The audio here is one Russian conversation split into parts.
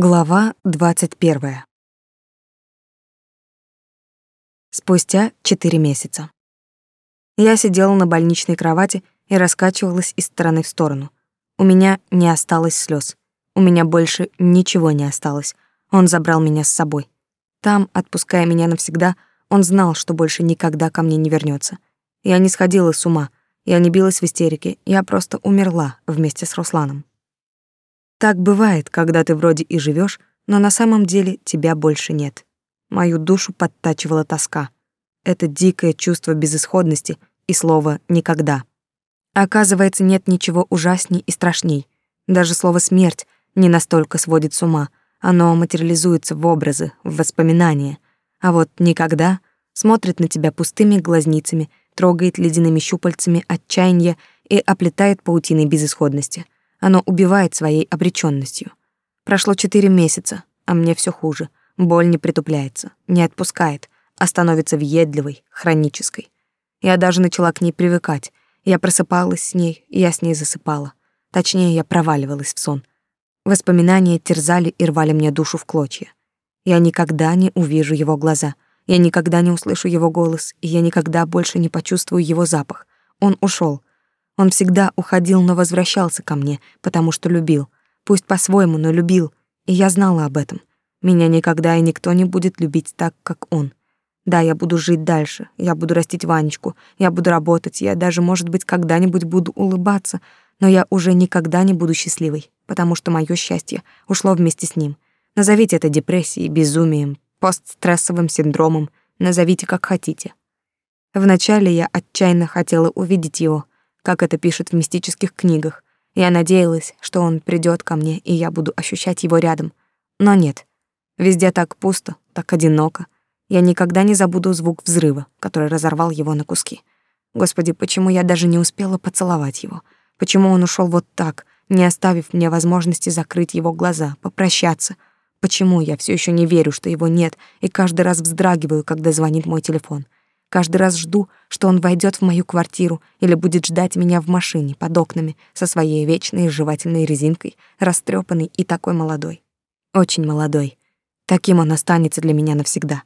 Глава 21. Спустя четыре месяца. Я сидела на больничной кровати и раскачивалась из стороны в сторону. У меня не осталось слез. У меня больше ничего не осталось. Он забрал меня с собой. Там, отпуская меня навсегда, он знал, что больше никогда ко мне не вернется. Я не сходила с ума, я не билась в истерике, я просто умерла вместе с Русланом. Так бывает, когда ты вроде и живешь, но на самом деле тебя больше нет. Мою душу подтачивала тоска. Это дикое чувство безысходности и слово «никогда». Оказывается, нет ничего ужасней и страшней. Даже слово «смерть» не настолько сводит с ума. Оно материализуется в образы, в воспоминания. А вот «никогда» смотрит на тебя пустыми глазницами, трогает ледяными щупальцами отчаяния и оплетает паутиной безысходности — оно убивает своей обречённостью. Прошло четыре месяца, а мне всё хуже. Боль не притупляется, не отпускает, а становится въедливой, хронической. Я даже начала к ней привыкать. Я просыпалась с ней, я с ней засыпала. Точнее, я проваливалась в сон. Воспоминания терзали и рвали мне душу в клочья. Я никогда не увижу его глаза. Я никогда не услышу его голос, и я никогда больше не почувствую его запах. Он ушел, он всегда уходил, но возвращался ко мне, потому что любил. Пусть по-своему, но любил. И я знала об этом. Меня никогда и никто не будет любить так, как он. Да, я буду жить дальше, я буду растить Ванечку, я буду работать, я даже, может быть, когда-нибудь буду улыбаться, но я уже никогда не буду счастливой, потому что мое счастье ушло вместе с ним. Назовите это депрессией, безумием, постстрессовым синдромом, назовите как хотите. Вначале я отчаянно хотела увидеть его, как это пишут в мистических книгах. Я надеялась, что он придёт ко мне, и я буду ощущать его рядом. Но нет. Везде так пусто, так одиноко. Я никогда не забуду звук взрыва, который разорвал его на куски. Господи, почему я даже не успела поцеловать его? Почему он ушёл вот так, не оставив мне возможности закрыть его глаза, попрощаться? Почему я всё ещё не верю, что его нет, и каждый раз вздрагиваю, когда звонит мой телефон? Каждый раз жду, что он войдет в мою квартиру или будет ждать меня в машине под окнами со своей вечной жевательной резинкой, растрепанный и такой молодой. Очень молодой. Таким он останется для меня навсегда.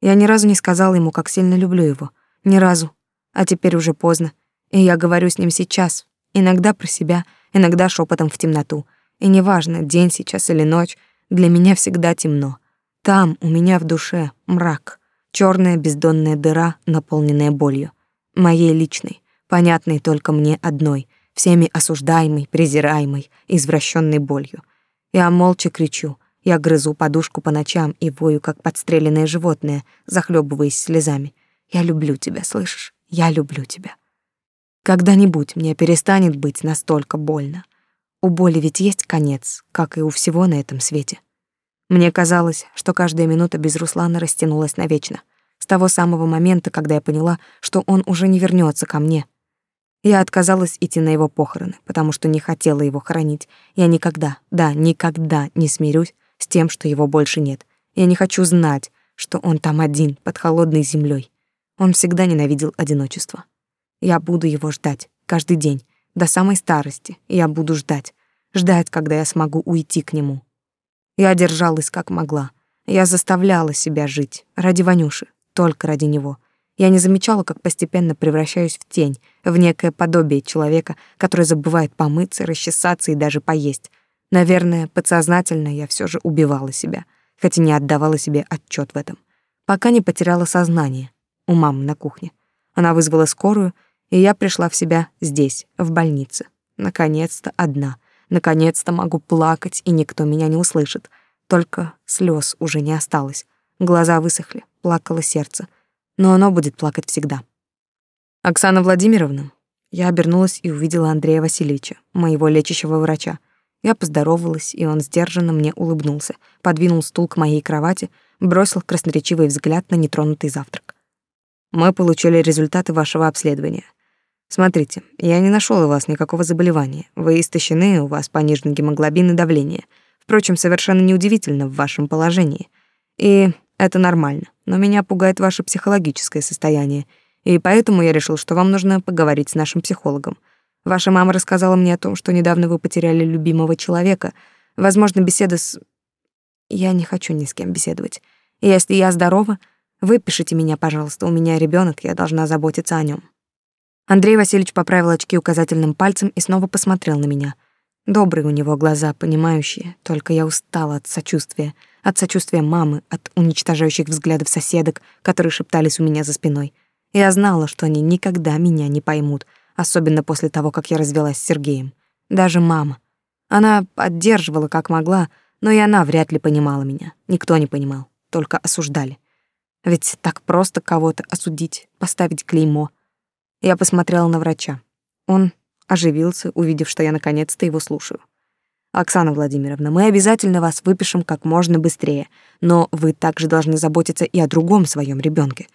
Я ни разу не сказала ему, как сильно люблю его. Ни разу. А теперь уже поздно. И я говорю с ним сейчас. Иногда про себя, иногда шепотом в темноту. И неважно, день сейчас или ночь, для меня всегда темно. Там, у меня в душе, мрак черная бездонная дыра, наполненная болью. Моей личной, понятной только мне одной, всеми осуждаемой, презираемой, извращенной болью. Я молча кричу, я грызу подушку по ночам и вою, как подстреленное животное, захлебываясь слезами. Я люблю тебя, слышишь? Я люблю тебя. Когда-нибудь мне перестанет быть настолько больно. У боли ведь есть конец, как и у всего на этом свете. Мне казалось, что каждая минута без Руслана растянулась навечно. С того самого момента, когда я поняла, что он уже не вернется ко мне. Я отказалась идти на его похороны, потому что не хотела его хоронить. Я никогда, да, никогда не смирюсь с тем, что его больше нет. Я не хочу знать, что он там один, под холодной землей. Он всегда ненавидел одиночество. Я буду его ждать каждый день, до самой старости. Я буду ждать, ждать, когда я смогу уйти к нему. Я держалась как могла. Я заставляла себя жить ради Ванюши, только ради него. Я не замечала, как постепенно превращаюсь в тень, в некое подобие человека, который забывает помыться, расчесаться и даже поесть. Наверное, подсознательно я все же убивала себя, хотя не отдавала себе отчет в этом. Пока не потеряла сознание у мамы на кухне. Она вызвала скорую, и я пришла в себя здесь, в больнице. Наконец-то одна — Наконец-то могу плакать, и никто меня не услышит. Только слез уже не осталось. Глаза высохли, плакало сердце. Но оно будет плакать всегда. «Оксана Владимировна?» Я обернулась и увидела Андрея Васильевича, моего лечащего врача. Я поздоровалась, и он сдержанно мне улыбнулся, подвинул стул к моей кровати, бросил красноречивый взгляд на нетронутый завтрак. «Мы получили результаты вашего обследования. Смотрите, я не нашел у вас никакого заболевания. Вы истощены, у вас понижен гемоглобин и давление. Впрочем, совершенно неудивительно в вашем положении. И это нормально. Но меня пугает ваше психологическое состояние. И поэтому я решил, что вам нужно поговорить с нашим психологом. Ваша мама рассказала мне о том, что недавно вы потеряли любимого человека. Возможно, беседа с... Я не хочу ни с кем беседовать. Если я здорова, выпишите меня, пожалуйста. У меня ребенок, я должна заботиться о нем. Андрей Васильевич поправил очки указательным пальцем и снова посмотрел на меня. Добрые у него глаза, понимающие, только я устала от сочувствия, от сочувствия мамы, от уничтожающих взглядов соседок, которые шептались у меня за спиной. Я знала, что они никогда меня не поймут, особенно после того, как я развелась с Сергеем. Даже мама. Она поддерживала как могла, но и она вряд ли понимала меня. Никто не понимал, только осуждали. Ведь так просто кого-то осудить, поставить клеймо. Я посмотрела на врача. Он оживился, увидев, что я наконец-то его слушаю. Оксана Владимировна, мы обязательно вас выпишем как можно быстрее, но вы также должны заботиться и о другом своем ребенке.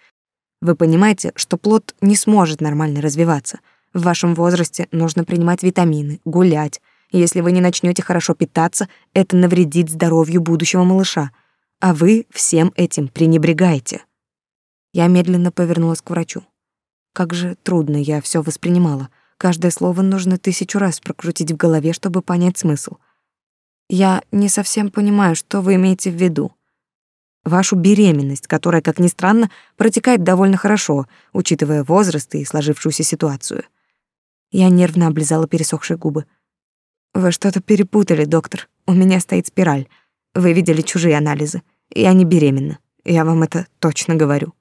Вы понимаете, что плод не сможет нормально развиваться. В вашем возрасте нужно принимать витамины, гулять. Если вы не начнете хорошо питаться, это навредит здоровью будущего малыша. А вы всем этим пренебрегаете. Я медленно повернулась к врачу. Как же трудно я все воспринимала. Каждое слово нужно тысячу раз прокрутить в голове, чтобы понять смысл. Я не совсем понимаю, что вы имеете в виду. Вашу беременность, которая, как ни странно, протекает довольно хорошо, учитывая возраст и сложившуюся ситуацию. Я нервно облизала пересохшие губы. Вы что-то перепутали, доктор. У меня стоит спираль. Вы видели чужие анализы. Я не беременна. Я вам это точно говорю.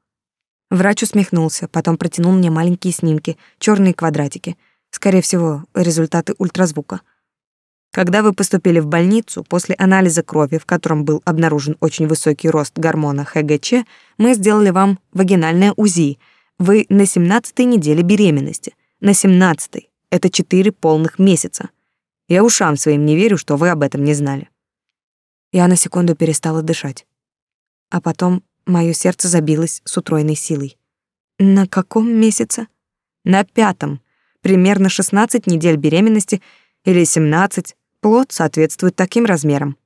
Врач усмехнулся, потом протянул мне маленькие снимки, черные квадратики. Скорее всего, результаты ультразвука. Когда вы поступили в больницу, после анализа крови, в котором был обнаружен очень высокий рост гормона ХГЧ, мы сделали вам вагинальное УЗИ. Вы на 17-й неделе беременности. На 17-й. Это 4 полных месяца. Я ушам своим не верю, что вы об этом не знали. Я на секунду перестала дышать. А потом Моё сердце забилось с утроенной силой. На каком месяце? На пятом. Примерно 16 недель беременности или 17. Плод соответствует таким размерам.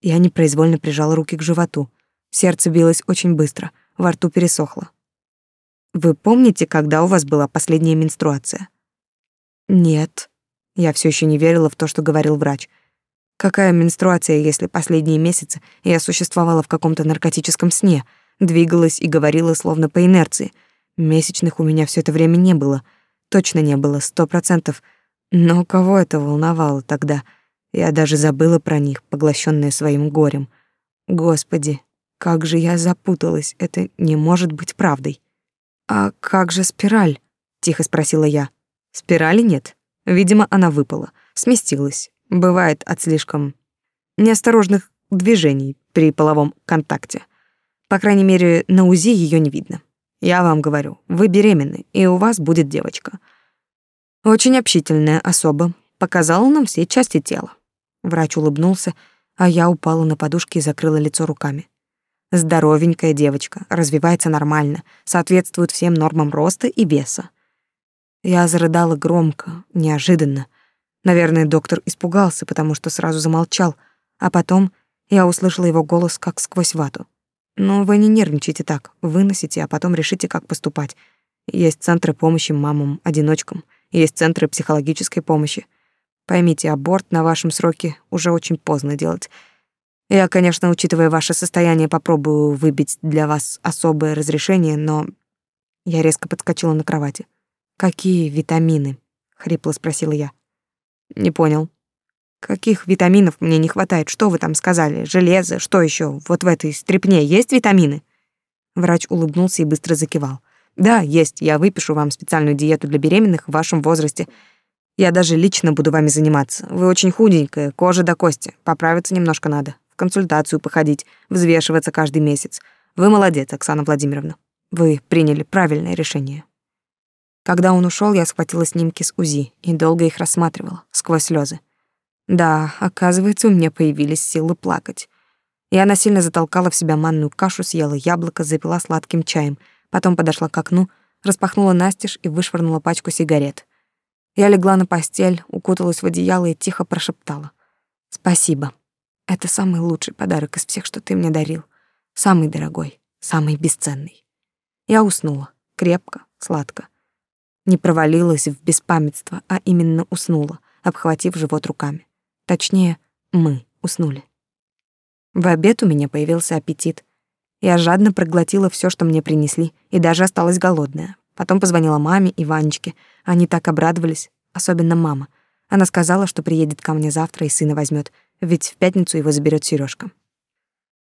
Я непроизвольно прижала руки к животу. Сердце билось очень быстро, во рту пересохло. Вы помните, когда у вас была последняя менструация? Нет. Я все еще не верила в то, что говорил врач. Какая менструация, если последние месяцы я существовала в каком-то наркотическом сне, двигалась и говорила словно по инерции. Месячных у меня все это время не было. Точно не было, сто процентов. Но кого это волновало тогда? Я даже забыла про них, поглощенная своим горем. Господи, как же я запуталась, это не может быть правдой. «А как же спираль?» — тихо спросила я. «Спирали нет. Видимо, она выпала, сместилась, Бывает от слишком неосторожных движений при половом контакте. По крайней мере, на УЗИ ее не видно. Я вам говорю, вы беременны, и у вас будет девочка. Очень общительная особа, показала нам все части тела. Врач улыбнулся, а я упала на подушки и закрыла лицо руками. Здоровенькая девочка, развивается нормально, соответствует всем нормам роста и веса. Я зарыдала громко, неожиданно, Наверное, доктор испугался, потому что сразу замолчал, а потом я услышала его голос как сквозь вату. «Ну, вы не нервничайте так, выносите, а потом решите, как поступать. Есть центры помощи мамам-одиночкам, есть центры психологической помощи. Поймите, аборт на вашем сроке уже очень поздно делать. Я, конечно, учитывая ваше состояние, попробую выбить для вас особое разрешение, но...» Я резко подскочила на кровати. «Какие витамины?» — хрипло спросила я. Не понял. Каких витаминов мне не хватает? Что вы там сказали? Железо, что еще? Вот в этой стрепне есть витамины? Врач улыбнулся и быстро закивал. Да, есть. Я выпишу вам специальную диету для беременных в вашем возрасте. Я даже лично буду вами заниматься. Вы очень худенькая, кожа до кости. Поправиться немножко надо. В консультацию походить, взвешиваться каждый месяц. Вы молодец, Оксана Владимировна. Вы приняли правильное решение. Когда он ушел, я схватила снимки с УЗИ и долго их рассматривала, сквозь слезы. Да, оказывается, у меня появились силы плакать. Я насильно затолкала в себя манную кашу, съела яблоко, запила сладким чаем, потом подошла к окну, распахнула настежь и вышвырнула пачку сигарет. Я легла на постель, укуталась в одеяло и тихо прошептала. «Спасибо. Это самый лучший подарок из всех, что ты мне дарил. Самый дорогой, самый бесценный». Я уснула, крепко, сладко не провалилась в беспамятство, а именно уснула, обхватив живот руками. Точнее, мы уснули. В обед у меня появился аппетит. Я жадно проглотила все, что мне принесли, и даже осталась голодная. Потом позвонила маме и Ванечке. Они так обрадовались, особенно мама. Она сказала, что приедет ко мне завтра и сына возьмет, ведь в пятницу его заберет Сережка.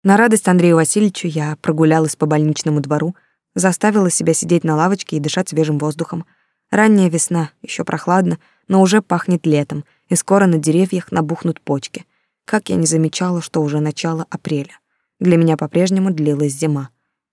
На радость Андрею Васильевичу я прогулялась по больничному двору, заставила себя сидеть на лавочке и дышать свежим воздухом. Ранняя весна, еще прохладно, но уже пахнет летом, и скоро на деревьях набухнут почки. Как я не замечала, что уже начало апреля. Для меня по-прежнему длилась зима.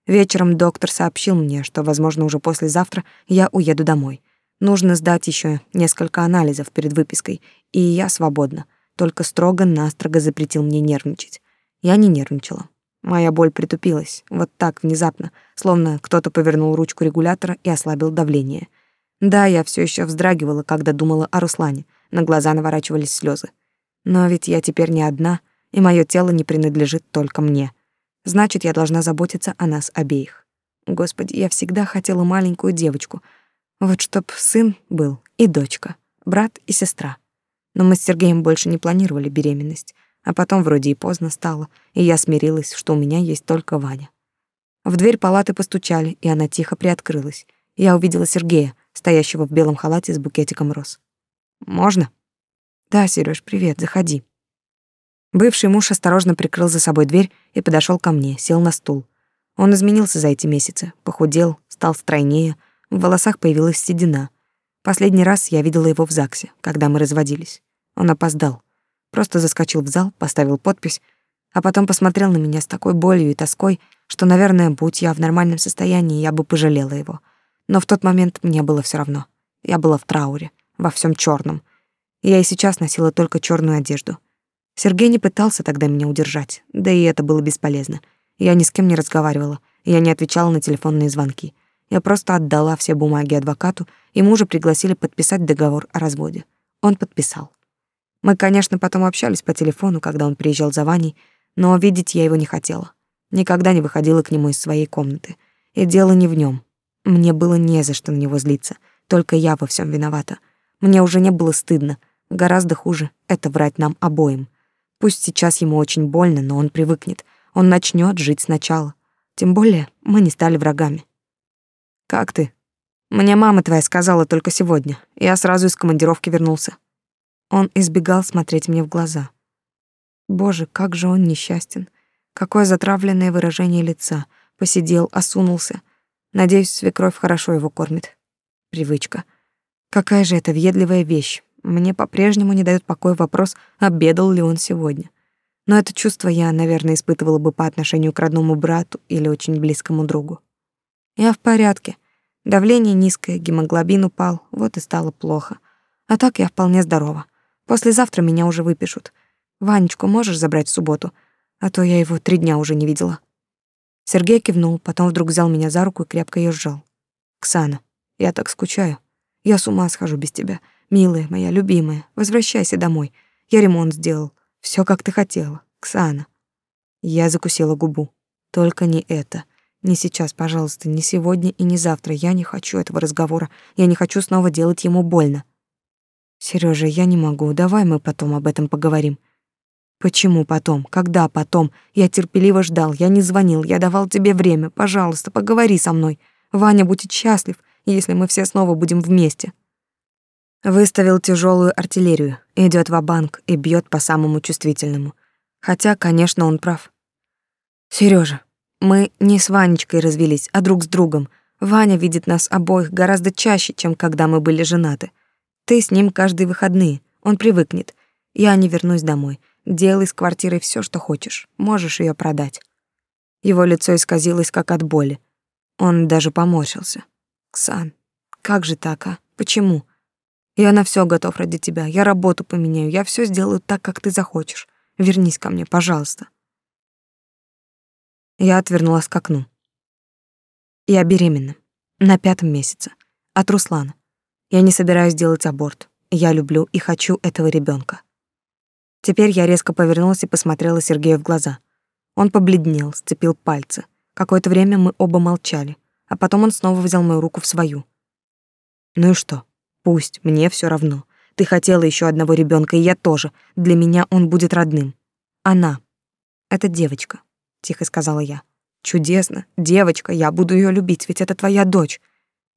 Вечером доктор сообщил мне, что, возможно, уже послезавтра я уеду домой. Нужно сдать еще несколько анализов перед выпиской, и я свободна. Только строго-настрого запретил мне нервничать. Я не нервничала. Моя боль притупилась, вот так внезапно, словно кто-то повернул ручку регулятора и ослабил давление. Да, я все еще вздрагивала, когда думала о Руслане. На глаза наворачивались слезы. Но ведь я теперь не одна, и мое тело не принадлежит только мне. Значит, я должна заботиться о нас обеих. Господи, я всегда хотела маленькую девочку. Вот чтоб сын был и дочка, брат и сестра. Но мы с Сергеем больше не планировали беременность. А потом вроде и поздно стало, и я смирилась, что у меня есть только Ваня. В дверь палаты постучали, и она тихо приоткрылась. Я увидела Сергея, стоящего в белом халате с букетиком роз. «Можно?» «Да, Серёж, привет, заходи». Бывший муж осторожно прикрыл за собой дверь и подошел ко мне, сел на стул. Он изменился за эти месяцы, похудел, стал стройнее, в волосах появилась седина. Последний раз я видела его в ЗАГСе, когда мы разводились. Он опоздал. Просто заскочил в зал, поставил подпись, а потом посмотрел на меня с такой болью и тоской, что, наверное, будь я в нормальном состоянии, я бы пожалела его. Но в тот момент мне было все равно. Я была в трауре, во всем черном. Я и сейчас носила только черную одежду. Сергей не пытался тогда меня удержать, да и это было бесполезно. Я ни с кем не разговаривала, я не отвечала на телефонные звонки. Я просто отдала все бумаги адвокату, и мужа пригласили подписать договор о разводе. Он подписал. Мы, конечно, потом общались по телефону, когда он приезжал за Ваней, но видеть я его не хотела. Никогда не выходила к нему из своей комнаты. И дело не в нем. Мне было не за что на него злиться, только я во всем виновата. Мне уже не было стыдно. Гораздо хуже — это врать нам обоим. Пусть сейчас ему очень больно, но он привыкнет. Он начнет жить сначала. Тем более мы не стали врагами. «Как ты?» «Мне мама твоя сказала только сегодня. Я сразу из командировки вернулся». Он избегал смотреть мне в глаза. Боже, как же он несчастен. Какое затравленное выражение лица. Посидел, осунулся. Надеюсь, свекровь хорошо его кормит. Привычка. Какая же это въедливая вещь. Мне по-прежнему не дает покоя вопрос, обедал ли он сегодня. Но это чувство я, наверное, испытывала бы по отношению к родному брату или очень близкому другу. Я в порядке. Давление низкое, гемоглобин упал, вот и стало плохо. А так я вполне здорова. Послезавтра меня уже выпишут. Ванечку можешь забрать в субботу, а то я его три дня уже не видела. Сергей кивнул, потом вдруг взял меня за руку и крепко её сжал. Ксана, я так скучаю. Я с ума схожу без тебя. Милая моя, любимая, возвращайся домой. Я ремонт сделал. Всё, как ты хотела. Ксана. Я закусила губу. Только не это. Не сейчас, пожалуйста, не сегодня и не завтра. Я не хочу этого разговора. Я не хочу снова делать ему больно. Сережа, я не могу. Давай мы потом об этом поговорим. Почему потом? Когда потом? Я терпеливо ждал, я не звонил, я давал тебе время. Пожалуйста, поговори со мной. Ваня будет счастлив, если мы все снова будем вместе. Выставил тяжелую артиллерию, идет в банк и бьет по самому чувствительному. Хотя, конечно, он прав. Сережа, мы не с Ванечкой развелись, а друг с другом. Ваня видит нас обоих гораздо чаще, чем когда мы были женаты. Ты с ним каждые выходные, он привыкнет. Я не вернусь домой. Делай с квартирой все, что хочешь. Можешь ее продать. Его лицо исказилось как от боли. Он даже поморщился. Ксан, как же так, а? Почему? Я на все готов ради тебя. Я работу поменяю. Я все сделаю так, как ты захочешь. Вернись ко мне, пожалуйста. Я отвернулась к окну. Я беременна. На пятом месяце. От Руслана. Я не собираюсь делать аборт. Я люблю и хочу этого ребенка. Теперь я резко повернулась и посмотрела Сергею в глаза. Он побледнел, сцепил пальцы. Какое-то время мы оба молчали, а потом он снова взял мою руку в свою. Ну и что? Пусть, мне все равно. Ты хотела еще одного ребенка, и я тоже. Для меня он будет родным. Она. Это девочка, тихо сказала я. Чудесно, девочка, я буду ее любить, ведь это твоя дочь.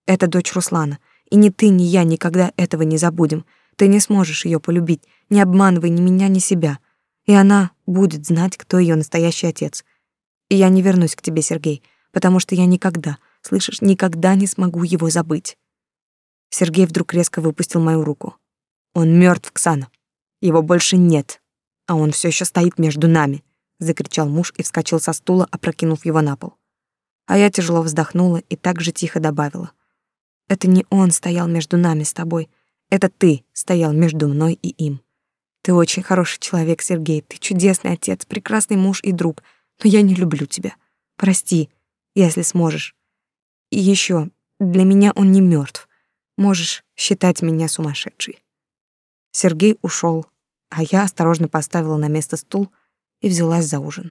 Это дочь Руслана. И ни ты, ни я никогда этого не забудем. Ты не сможешь ее полюбить, не обманывай ни меня, ни себя. И она будет знать, кто ее настоящий отец. И я не вернусь к тебе, Сергей, потому что я никогда, слышишь, никогда не смогу его забыть. Сергей вдруг резко выпустил мою руку. Он мертв, Ксана. Его больше нет, а он все еще стоит между нами, закричал муж и вскочил со стула, опрокинув его на пол. А я тяжело вздохнула и так же тихо добавила: Это не он стоял между нами с тобой, это ты стоял между мной и им. Ты очень хороший человек, Сергей, ты чудесный отец, прекрасный муж и друг, но я не люблю тебя. Прости, если сможешь. И еще, для меня он не мертв. Можешь считать меня сумасшедшей. Сергей ушел, а я осторожно поставила на место стул и взялась за ужин.